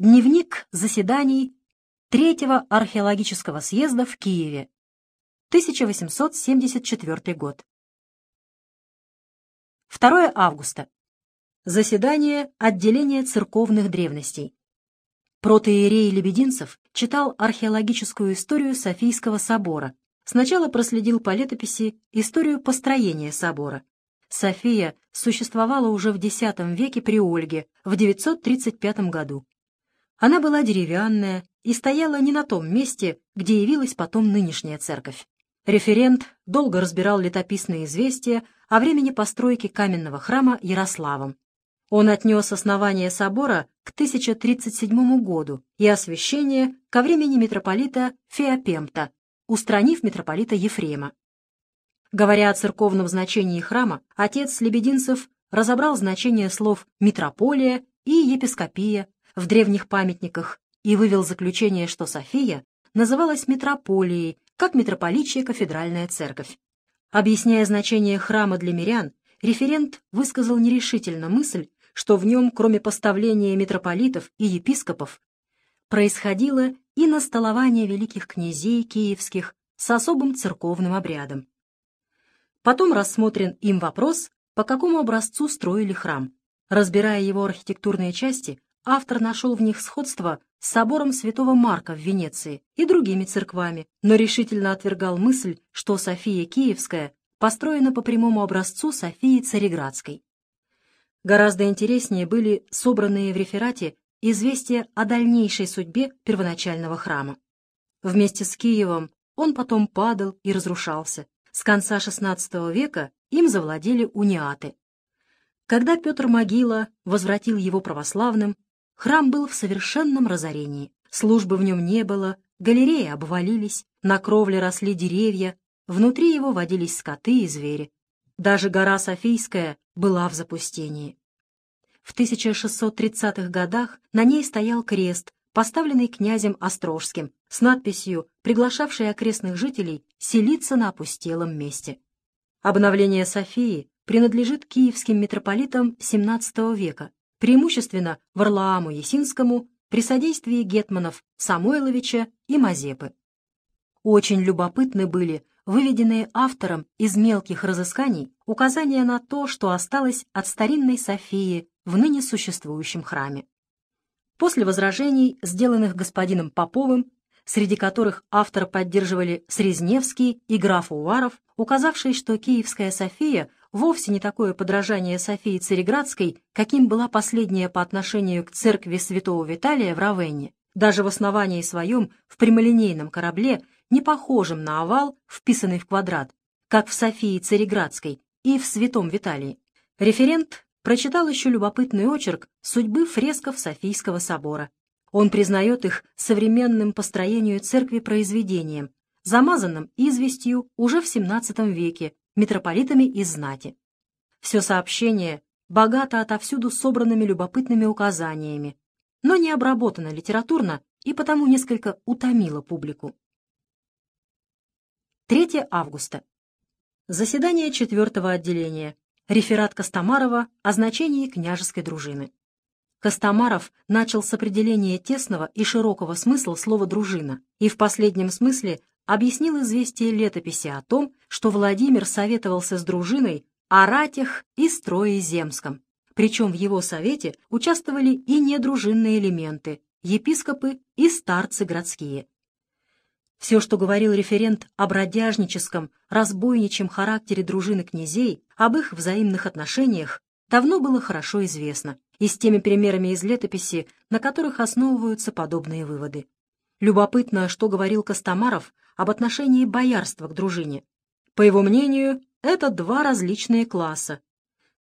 Дневник заседаний Третьего археологического съезда в Киеве. 1874 год. 2 августа. Заседание отделения церковных древностей. Протоиерей Лебединцев читал археологическую историю Софийского собора. Сначала проследил по летописи историю построения собора. София существовала уже в X веке при Ольге в 935 году. Она была деревянная и стояла не на том месте, где явилась потом нынешняя церковь. Референт долго разбирал летописные известия о времени постройки каменного храма Ярославом. Он отнес основание собора к 1037 году и освящение ко времени митрополита Феопемта, устранив митрополита Ефрема. Говоря о церковном значении храма, отец Лебединцев разобрал значение слов «митрополия» и «епископия» в древних памятниках и вывел заключение, что София называлась митрополией, как митрополичья кафедральная церковь. Объясняя значение храма для мирян, референт высказал нерешительно мысль, что в нем, кроме поставления митрополитов и епископов, происходило и настолование великих князей киевских с особым церковным обрядом. Потом рассмотрен им вопрос, по какому образцу строили храм. Разбирая его архитектурные части, автор нашел в них сходство с собором святого Марка в Венеции и другими церквами, но решительно отвергал мысль, что София Киевская построена по прямому образцу Софии Цареградской. Гораздо интереснее были собранные в реферате известия о дальнейшей судьбе первоначального храма. Вместе с Киевом он потом падал и разрушался. С конца XVI века им завладели униаты. Когда Петр Могила возвратил его православным, Храм был в совершенном разорении. Службы в нем не было, галереи обвалились, на кровле росли деревья, внутри его водились скоты и звери. Даже гора Софийская была в запустении. В 1630-х годах на ней стоял крест, поставленный князем Острожским, с надписью, приглашавшей окрестных жителей селиться на опустелом месте. Обновление Софии принадлежит киевским митрополитам XVII века, преимущественно Варлааму Есинскому при содействии гетманов Самойловича и Мазепы. Очень любопытны были выведенные автором из мелких разысканий указания на то, что осталось от старинной Софии в ныне существующем храме. После возражений, сделанных господином Поповым, среди которых автора поддерживали Срезневский и граф Уваров, указавший, что Киевская София вовсе не такое подражание Софии Цареградской, каким была последняя по отношению к церкви святого Виталия в Равенне, даже в основании своем в прямолинейном корабле, не похожем на овал, вписанный в квадрат, как в Софии Цареградской и в святом Виталии. Референт прочитал еще любопытный очерк судьбы фресков Софийского собора. Он признает их современным построению церкви произведением, замазанным известью уже в XVII веке митрополитами из знати. Все сообщение богато отовсюду собранными любопытными указаниями, но не обработано литературно и потому несколько утомило публику. 3 августа. Заседание четвертого отделения. Реферат Костомарова о значении княжеской дружины. Костомаров начал с определения тесного и широкого смысла слова «дружина» и в последнем смысле объяснил известие летописи о том, что Владимир советовался с дружиной о ратях и строе земском. Причем в его совете участвовали и недружинные элементы, епископы и старцы городские. Все, что говорил референт о бродяжническом, разбойничьем характере дружины князей, об их взаимных отношениях, давно было хорошо известно, и с теми примерами из летописи, на которых основываются подобные выводы. Любопытно, что говорил Костомаров об отношении боярства к дружине. По его мнению, это два различные класса.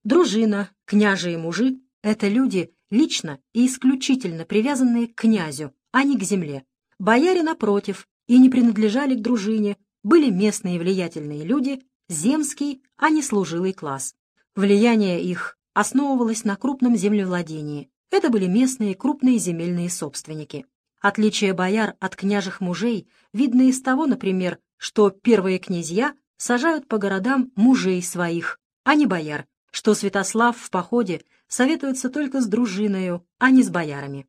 Дружина, княжи и мужи — это люди, лично и исключительно привязанные к князю, а не к земле. Бояре, напротив, и не принадлежали к дружине, были местные влиятельные люди, земский, а не служилый класс. Влияние их основывалось на крупном землевладении. Это были местные крупные земельные собственники. Отличие бояр от княжих мужей видно из того, например, что первые князья сажают по городам мужей своих, а не бояр, что Святослав в походе советуется только с дружиною, а не с боярами.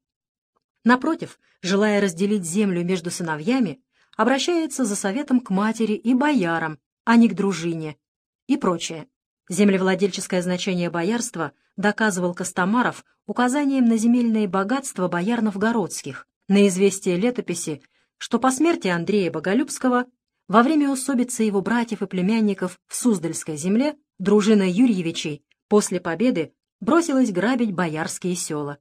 Напротив, желая разделить землю между сыновьями, обращается за советом к матери и боярам, а не к дружине и прочее. Землевладельческое значение боярства доказывал Костомаров указанием на земельные богатства бояр новгородских, на известие летописи, что по смерти Андрея Боголюбского во время усобицы его братьев и племянников в Суздальской земле дружина Юрьевичей после победы бросилась грабить боярские села.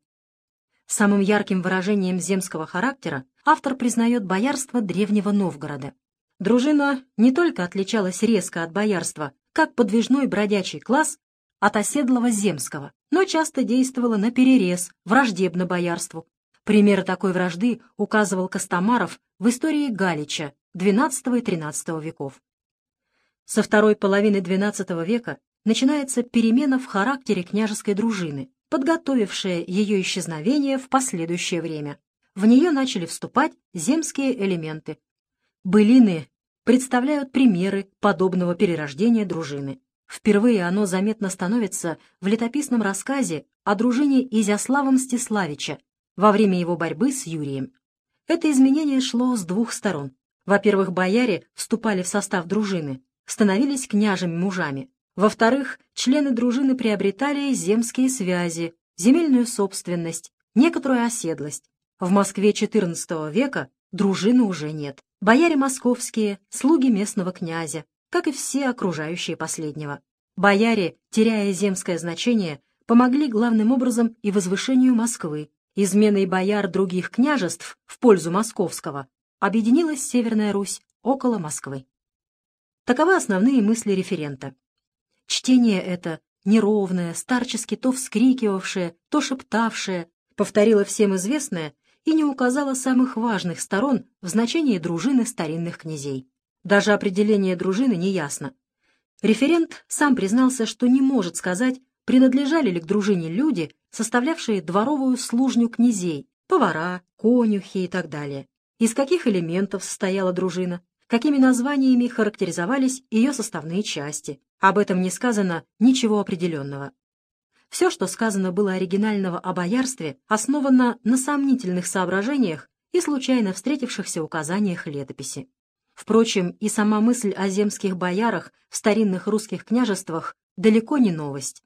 Самым ярким выражением земского характера автор признает боярство древнего Новгорода. Дружина не только отличалась резко от боярства, как подвижной бродячий класс от оседлого земского, но часто действовала на перерез, враждебно боярству. Примеры такой вражды указывал Костомаров в истории Галича XII и XIII веков. Со второй половины XII века начинается перемена в характере княжеской дружины, подготовившая ее исчезновение в последующее время. В нее начали вступать земские элементы. Былины представляют примеры подобного перерождения дружины. Впервые оно заметно становится в летописном рассказе о дружине Изяслава Мстиславича во время его борьбы с Юрием. Это изменение шло с двух сторон. Во-первых, бояре вступали в состав дружины, становились княжими мужами. Во-вторых, члены дружины приобретали земские связи, земельную собственность, некоторую оседлость. В Москве XIV века дружины уже нет. Бояре московские, слуги местного князя, как и все окружающие последнего. Бояре, теряя земское значение, помогли главным образом и возвышению Москвы. Изменой бояр других княжеств в пользу московского объединилась Северная Русь около Москвы. Таковы основные мысли референта. Чтение это неровное, старчески то вскрикивавшее, то шептавшее, повторило всем известное и не указало самых важных сторон в значении дружины старинных князей. Даже определение дружины неясно. Референт сам признался, что не может сказать, принадлежали ли к дружине люди, составлявшие дворовую служню князей, повара, конюхи и так далее. Из каких элементов состояла дружина, какими названиями характеризовались ее составные части. Об этом не сказано ничего определенного. Все, что сказано было оригинального о боярстве, основано на сомнительных соображениях и случайно встретившихся указаниях летописи. Впрочем, и сама мысль о земских боярах в старинных русских княжествах далеко не новость.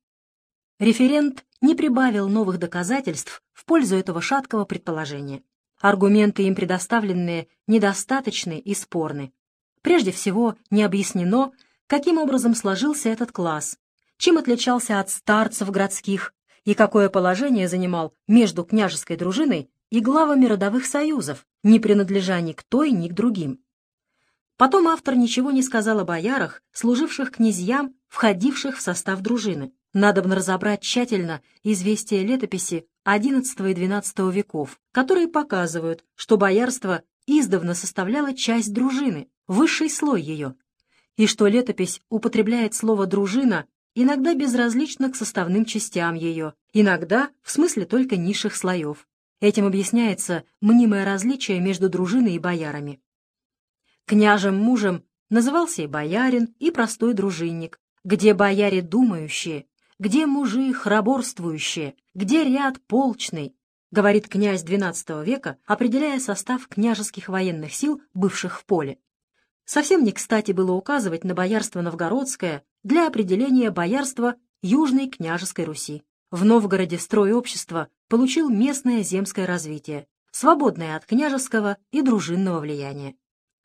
Референт не прибавил новых доказательств в пользу этого шаткого предположения. Аргументы им предоставленные недостаточны и спорны. Прежде всего, не объяснено, каким образом сложился этот класс, чем отличался от старцев городских и какое положение занимал между княжеской дружиной и главами родовых союзов, не принадлежа ни к той, ни к другим. Потом автор ничего не сказал о боярах, служивших князьям, входивших в состав дружины. Надобно разобрать тщательно известия летописи XI и XII веков, которые показывают, что боярство издавна составляло часть дружины, высший слой ее, и что летопись употребляет слово «дружина» иногда безразлично к составным частям ее, иногда в смысле только низших слоев. Этим объясняется мнимое различие между дружиной и боярами. Княжем мужем назывался и боярин, и простой дружинник, где бояре думающие, где мужи храборствующие, где ряд полчный, говорит князь XII века, определяя состав княжеских военных сил, бывших в поле. Совсем не кстати было указывать на боярство новгородское для определения боярства Южной княжеской Руси. В Новгороде строй общества получил местное земское развитие, свободное от княжеского и дружинного влияния.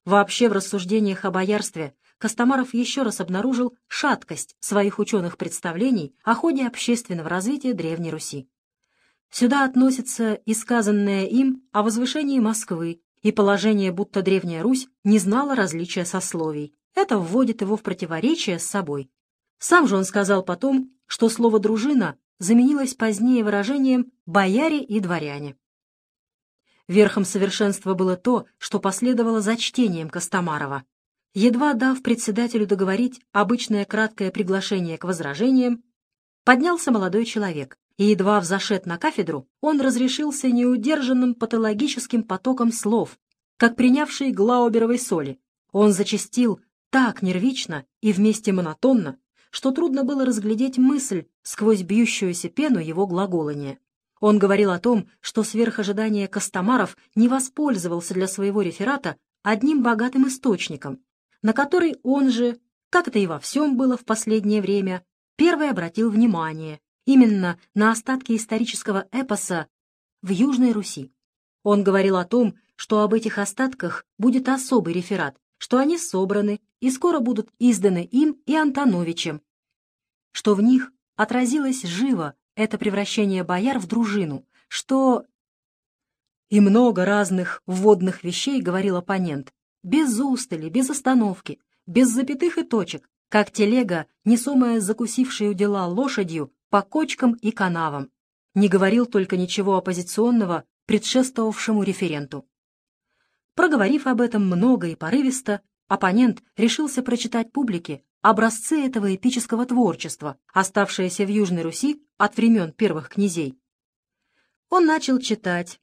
Вообще в рассуждениях о боярстве Костомаров еще раз обнаружил шаткость своих ученых представлений о ходе общественного развития Древней Руси. Сюда относится и сказанное им о возвышении Москвы и положение, будто Древняя Русь не знала различия сословий. Это вводит его в противоречие с собой. Сам же он сказал потом, что слово «дружина» заменилось позднее выражением «бояре и дворяне». Верхом совершенства было то, что последовало за чтением Костомарова. Едва дав председателю договорить обычное краткое приглашение к возражениям, поднялся молодой человек, и едва взошед на кафедру, он разрешился неудержанным патологическим потоком слов, как принявший глауберовой соли. Он зачастил так нервично и вместе монотонно, что трудно было разглядеть мысль сквозь бьющуюся пену его глаголания. Он говорил о том, что сверх ожидания Костомаров не воспользовался для своего реферата одним богатым источником, на который он же, как это и во всем было в последнее время, первый обратил внимание именно на остатки исторического эпоса в Южной Руси. Он говорил о том, что об этих остатках будет особый реферат, что они собраны и скоро будут изданы им и Антоновичем, что в них отразилось живо это превращение бояр в дружину, что... И много разных вводных вещей говорил оппонент, без устали, без остановки, без запятых и точек, как телега, несомая закусившей у дела лошадью по кочкам и канавам. Не говорил только ничего оппозиционного предшествовавшему референту. Проговорив об этом много и порывисто, оппонент решился прочитать публике образцы этого эпического творчества, оставшиеся в Южной Руси от времен первых князей. Он начал читать,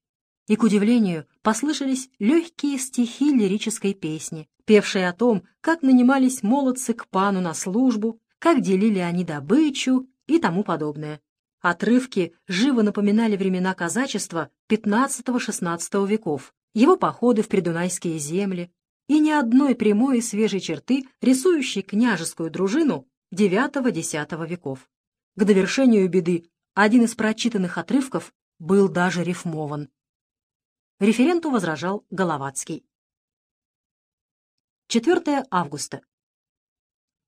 и, к удивлению, послышались легкие стихи лирической песни, певшие о том, как нанимались молодцы к пану на службу, как делили они добычу и тому подобное. Отрывки живо напоминали времена казачества XV-XVI веков, его походы в придунайские земли и ни одной прямой и свежей черты, рисующей княжескую дружину IX-X веков. К довершению беды один из прочитанных отрывков был даже рифмован. Референту возражал Головацкий. 4 августа.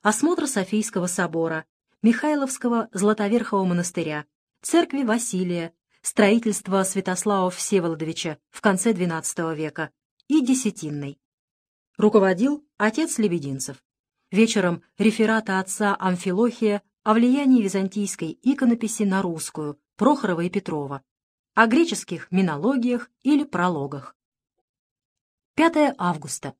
Осмотр Софийского собора, Михайловского Златоверхового монастыря, церкви Василия, строительство Святослава Всеволодовича в конце XII века и Десятинной. Руководил отец Лебединцев. Вечером реферата отца Амфилохия о влиянии византийской иконописи на русскую Прохорова и Петрова, о греческих минологиях или прологах. 5 августа.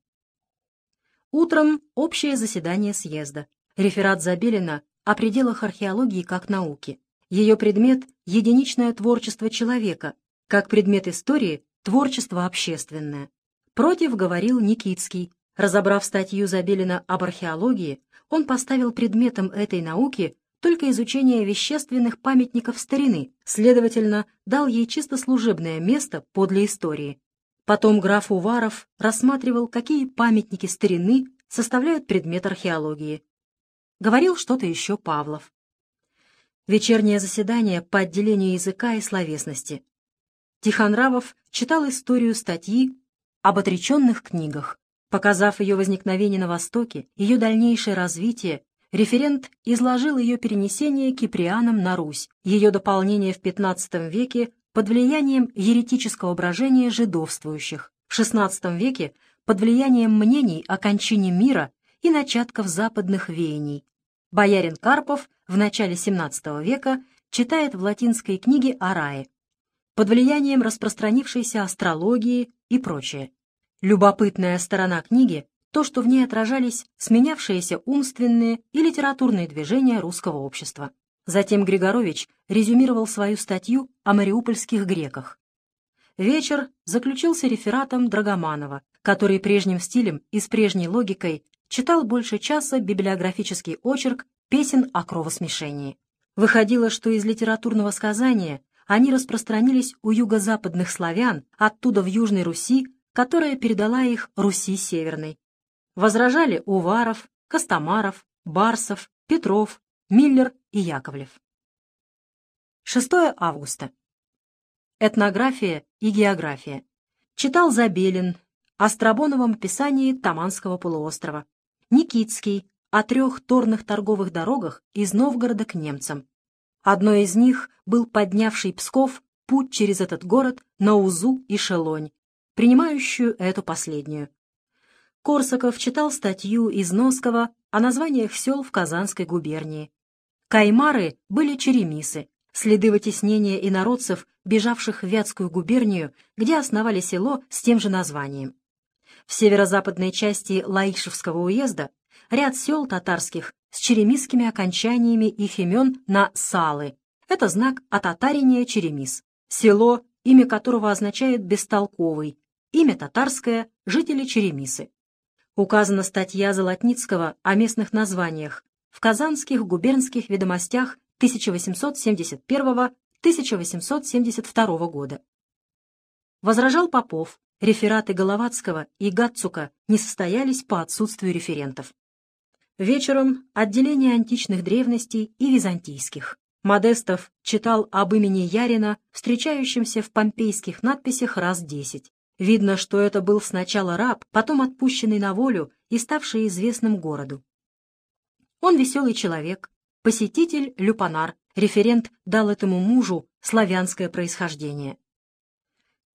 Утром общее заседание съезда. Реферат Забелина о пределах археологии как науки. Ее предмет — единичное творчество человека, как предмет истории — творчество общественное. Против говорил Никитский. Разобрав статью Забелина об археологии, он поставил предметом этой науки только изучение вещественных памятников старины, следовательно, дал ей чисто служебное место подле истории. Потом граф Уваров рассматривал, какие памятники старины составляют предмет археологии. Говорил что-то еще Павлов. Вечернее заседание по отделению языка и словесности. Тихонравов читал историю статьи об отреченных книгах. Показав ее возникновение на Востоке, ее дальнейшее развитие, референт изложил ее перенесение киприанам на Русь, ее дополнение в XV веке под влиянием еретического брожения жидовствующих, в XVI веке под влиянием мнений о кончине мира и начатков западных веяний, Боярин Карпов в начале XVII века читает в латинской книге о рае, под влиянием распространившейся астрологии и прочее. Любопытная сторона книги — то, что в ней отражались сменявшиеся умственные и литературные движения русского общества. Затем Григорович резюмировал свою статью о мариупольских греках. Вечер заключился рефератом Драгоманова, который прежним стилем и с прежней логикой читал больше часа библиографический очерк песен о кровосмешении. Выходило, что из литературного сказания они распространились у юго-западных славян, оттуда в Южной Руси, которая передала их Руси Северной. Возражали Уваров, Костомаров, Барсов, Петров, Миллер и Яковлев. 6 августа. Этнография и география. Читал Забелин о Страбоновом описании Таманского полуострова. Никитский о трех торных торговых дорогах из Новгорода к немцам. Одной из них был поднявший Псков путь через этот город на Узу и Шелонь, принимающую эту последнюю. Корсаков читал статью из Носкова о названиях сел в Казанской губернии. Каймары были черемисы, следы вытеснения инородцев, бежавших в Вятскую губернию, где основали село с тем же названием. В северо-западной части Лаишевского уезда ряд сел татарских с черемисскими окончаниями их имен на «салы». Это знак отатарения черемис. Село, имя которого означает «бестолковый», имя татарское, жители Черемисы. Указана статья Золотницкого о местных названиях в Казанских губернских ведомостях 1871 1872 года. Возражал Попов, рефераты Головацкого и Гатцука не состоялись по отсутствию референтов. Вечером отделение античных древностей и византийских. Модестов читал об имени Ярина, встречающемся в помпейских надписях раз десять. Видно, что это был сначала раб, потом отпущенный на волю и ставший известным городу. Он веселый человек, посетитель Люпанар, референт дал этому мужу славянское происхождение.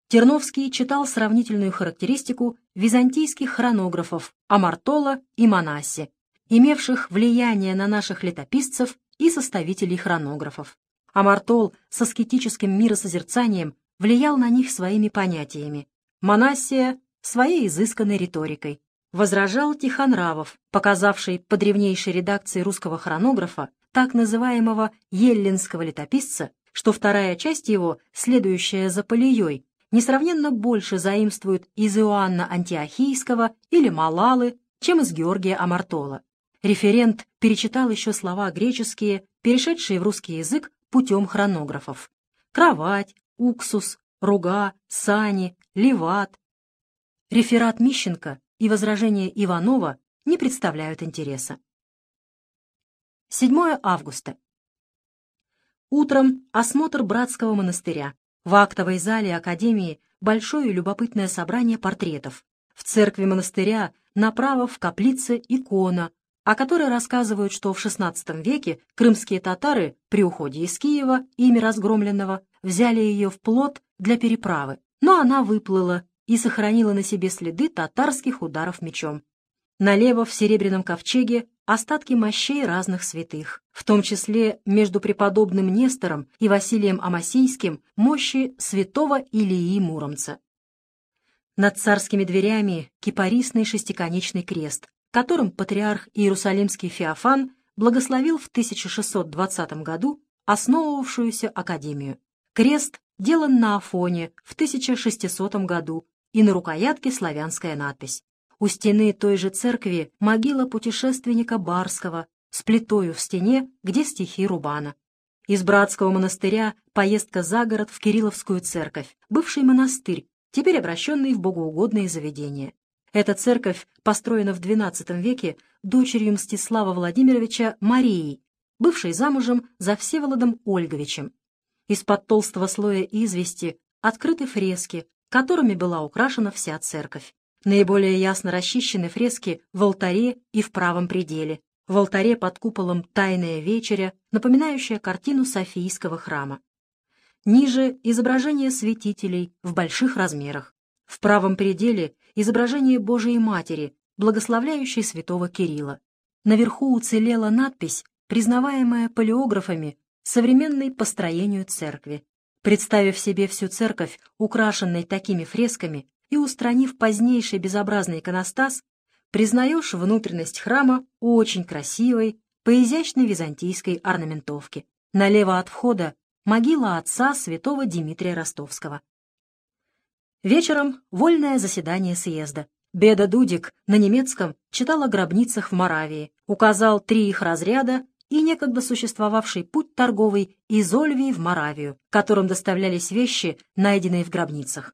Терновский читал сравнительную характеристику византийских хронографов Амартола и Манасси, имевших влияние на наших летописцев и составителей хронографов. Амартол с аскетическим миросозерцанием влиял на них своими понятиями, Манассия — своей изысканной риторикой. Возражал Тихонравов, показавший по древнейшей редакции русского хронографа, так называемого еллинского летописца, что вторая часть его, следующая за Полией, несравненно больше заимствует из Иоанна Антиохийского или Малалы, чем из Георгия Амартола. Референт перечитал еще слова греческие, перешедшие в русский язык путем хронографов. Кровать, уксус, руга, сани, леват. Реферат Мищенко и возражения Иванова не представляют интереса. 7 августа. Утром осмотр братского монастыря. В актовой зале Академии большое любопытное собрание портретов. В церкви монастыря направо в каплице икона, о которой рассказывают, что в XVI веке крымские татары при уходе из Киева, ими разгромленного, взяли ее в плот для переправы, но она выплыла и сохранила на себе следы татарских ударов мечом. Налево в серебряном ковчеге остатки мощей разных святых, в том числе между преподобным Нестором и Василием Амасийским мощи святого Илии Муромца. Над царскими дверями кипарисный шестиконечный крест, которым патриарх Иерусалимский Феофан благословил в 1620 году основывавшуюся академию. Крест делан на Афоне в 1600 году и на рукоятке славянская надпись. У стены той же церкви могила путешественника Барского с плитою в стене, где стихи Рубана. Из братского монастыря поездка за город в Кирилловскую церковь, бывший монастырь, теперь обращенный в богоугодные заведения. Эта церковь построена в XII веке дочерью Мстислава Владимировича Марией, бывшей замужем за Всеволодом Ольговичем. Из-под толстого слоя извести открыты фрески, которыми была украшена вся церковь. Наиболее ясно расчищены фрески в алтаре и в правом пределе. В алтаре под куполом «Тайная вечеря», напоминающая картину Софийского храма. Ниже изображение святителей в больших размерах. В правом пределе изображение Божией Матери, благословляющей святого Кирилла. Наверху уцелела надпись, признаваемая палеографами современной построению церкви. Представив себе всю церковь, украшенной такими фресками, и устранив позднейший безобразный иконостас, признаешь внутренность храма очень красивой, по изящной византийской орнаментовке. Налево от входа могила отца святого Дмитрия Ростовского. Вечером вольное заседание съезда. Беда Дудик на немецком читал о гробницах в Моравии, указал три их разряда и некогда существовавший путь торговый из Ольвии в Моравию, которым доставлялись вещи, найденные в гробницах.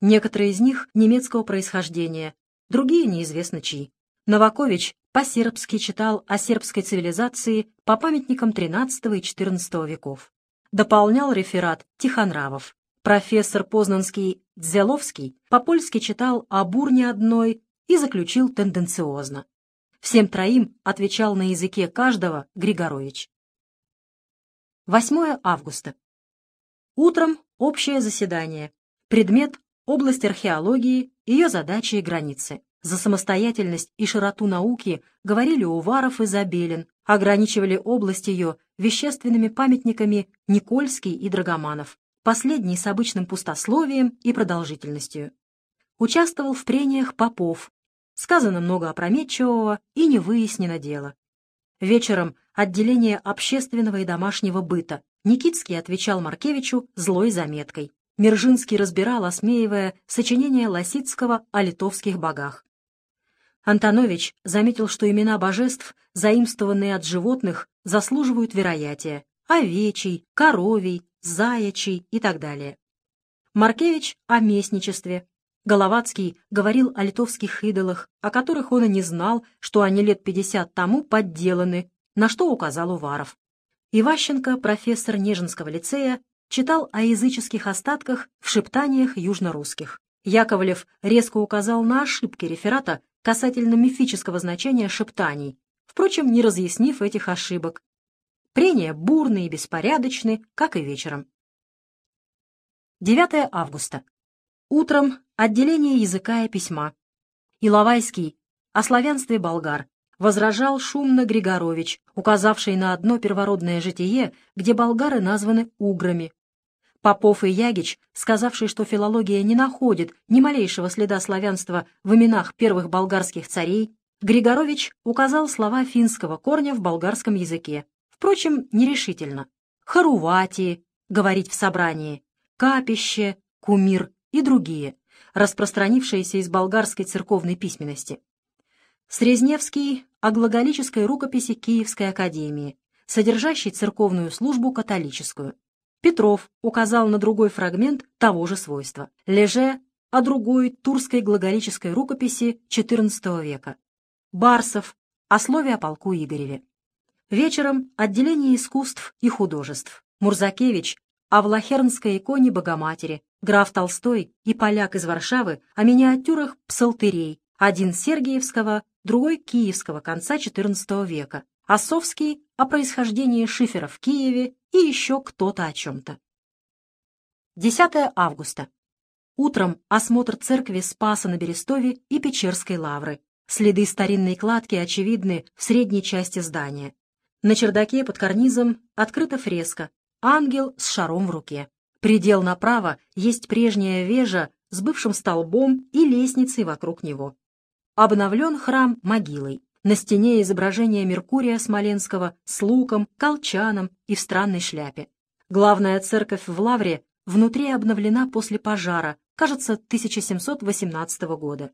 Некоторые из них немецкого происхождения, другие неизвестно чьи. Новакович по-сербски читал о сербской цивилизации по памятникам XIII и XIV веков. Дополнял реферат Тихонравов. Профессор Познанский Дзеловский по-польски читал о бурне одной и заключил тенденциозно. Всем троим отвечал на языке каждого Григорович. 8 августа. Утром общее заседание. Предмет область археологии, ее задачи и границы. За самостоятельность и широту науки говорили Уваров и Забелин, ограничивали область ее вещественными памятниками Никольский и Драгоманов, последний с обычным пустословием и продолжительностью. Участвовал в прениях Попов. Сказано много опрометчивого и не выяснено дело. Вечером отделение общественного и домашнего быта. Никитский отвечал Маркевичу злой заметкой. Мержинский разбирал, осмеивая сочинение Лосицкого о литовских богах. Антонович заметил, что имена божеств, заимствованные от животных, заслуживают вероятия. Овечий, коровий, заячий и так далее. Маркевич о местничестве. Головацкий говорил о литовских идолах, о которых он и не знал, что они лет пятьдесят тому подделаны, на что указал Уваров. Иващенко, профессор Нежинского лицея, читал о языческих остатках в шептаниях южнорусских. Яковлев резко указал на ошибки реферата касательно мифического значения шептаний, впрочем, не разъяснив этих ошибок. Прения бурные и беспорядочны, как и вечером. 9 августа. Утром отделение языка и письма. Иловайский о славянстве болгар возражал шумно Григорович, указавший на одно первородное житие, где болгары названы уграми. Попов и Ягич, сказавший, что филология не находит ни малейшего следа славянства в именах первых болгарских царей, Григорович указал слова финского корня в болгарском языке. Впрочем, нерешительно. Харувати, говорить в собрании, капище, кумир и другие, распространившиеся из болгарской церковной письменности. Срезневский о глаголической рукописи Киевской академии, содержащей церковную службу католическую. Петров указал на другой фрагмент того же свойства. Леже о другой турской глаголической рукописи XIV века. Барсов о слове о полку Игореве. Вечером отделение искусств и художеств. Мурзакевич о Влахернской иконе Богоматери, граф Толстой и поляк из Варшавы о миниатюрах псалтырей, один Сергиевского, другой Киевского конца XIV века, Осовский о происхождении шифера в Киеве и еще кто-то о чем-то. 10 августа. Утром осмотр церкви Спаса на Берестове и Печерской лавры. Следы старинной кладки очевидны в средней части здания. На чердаке под карнизом открыта фреска «Ангел с шаром в руке». Предел направо есть прежняя вежа с бывшим столбом и лестницей вокруг него. Обновлен храм могилой. На стене изображение Меркурия Смоленского с луком, колчаном и в странной шляпе. Главная церковь в Лавре внутри обновлена после пожара, кажется, 1718 года.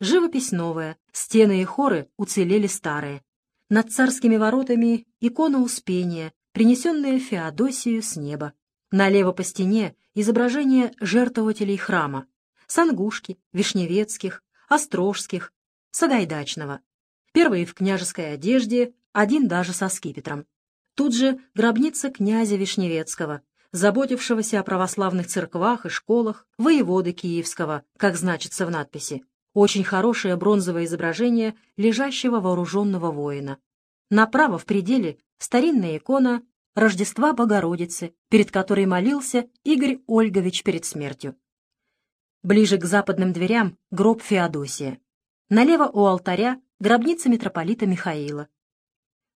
Живопись новая, стены и хоры уцелели старые. Над царскими воротами икона Успения, принесенная Феодосию с неба. Налево по стене изображение жертвователей храма, Сангушки, Вишневецких, Острожских, Сагайдачного. Первый в княжеской одежде, один даже со скипетром. Тут же гробница князя Вишневецкого, заботившегося о православных церквах и школах, воеводы Киевского, как значится в надписи. Очень хорошее бронзовое изображение лежащего вооруженного воина. Направо в пределе старинная икона Рождества Богородицы, перед которой молился Игорь Ольгович перед смертью. Ближе к западным дверям гроб Феодосия. Налево у алтаря гробница митрополита Михаила.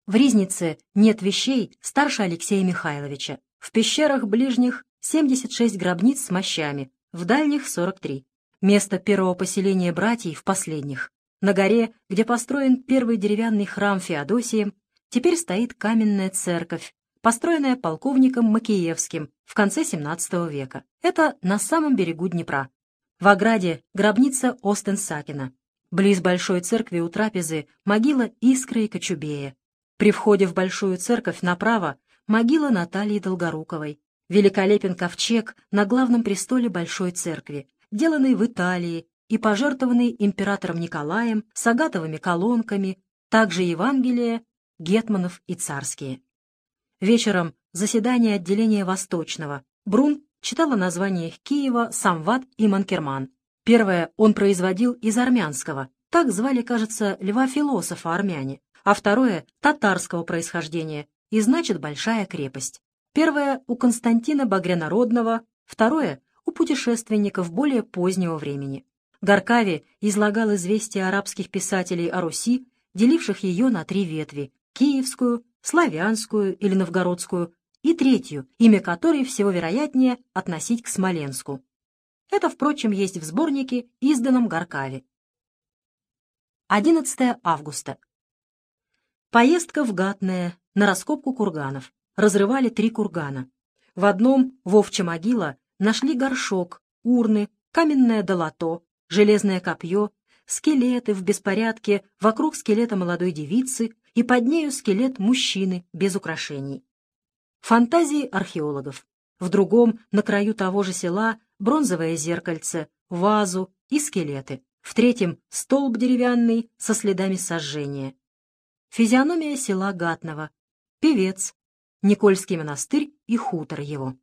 В Ризнице нет вещей старше Алексея Михайловича. В пещерах ближних 76 гробниц с мощами, в дальних 43. Место первого поселения братьев в последних. На горе, где построен первый деревянный храм Феодосием, теперь стоит каменная церковь, построенная полковником Макеевским в конце XVII века. Это на самом берегу Днепра. В ограде гробница Остенсакина. Близ Большой церкви у трапезы могила Искры и Кочубея. При входе в Большую церковь направо могила Натальи Долгоруковой. Великолепен ковчег на главном престоле Большой церкви, деланный в Италии и пожертвованный императором Николаем с агатовыми колонками, также Евангелие, Гетманов и царские. Вечером заседание отделения Восточного. Брун читала названия Киева, Самват и Манкерман. Первое он производил из армянского, так звали, кажется, льва-философа армяне, а второе — татарского происхождения, и значит «большая крепость». Первое — у Константина Багрянародного, второе — у путешественников более позднего времени. Гаркави излагал известия арабских писателей о Руси, деливших ее на три ветви — киевскую, славянскую или новгородскую и третью, имя которой всего вероятнее относить к Смоленску. Это, впрочем, есть в сборнике, изданном Гаркаве. 11 августа. Поездка в Гатное на раскопку курганов. Разрывали три кургана. В одном, Вовча могила, нашли горшок, урны, каменное долото, железное копье, скелеты в беспорядке вокруг скелета молодой девицы и под нею скелет мужчины без украшений. Фантазии археологов. в другом, на краю того же села, бронзовое зеркальце, вазу и скелеты, в третьем — столб деревянный со следами сожжения. Физиономия села Гатного, певец, Никольский монастырь и хутор его.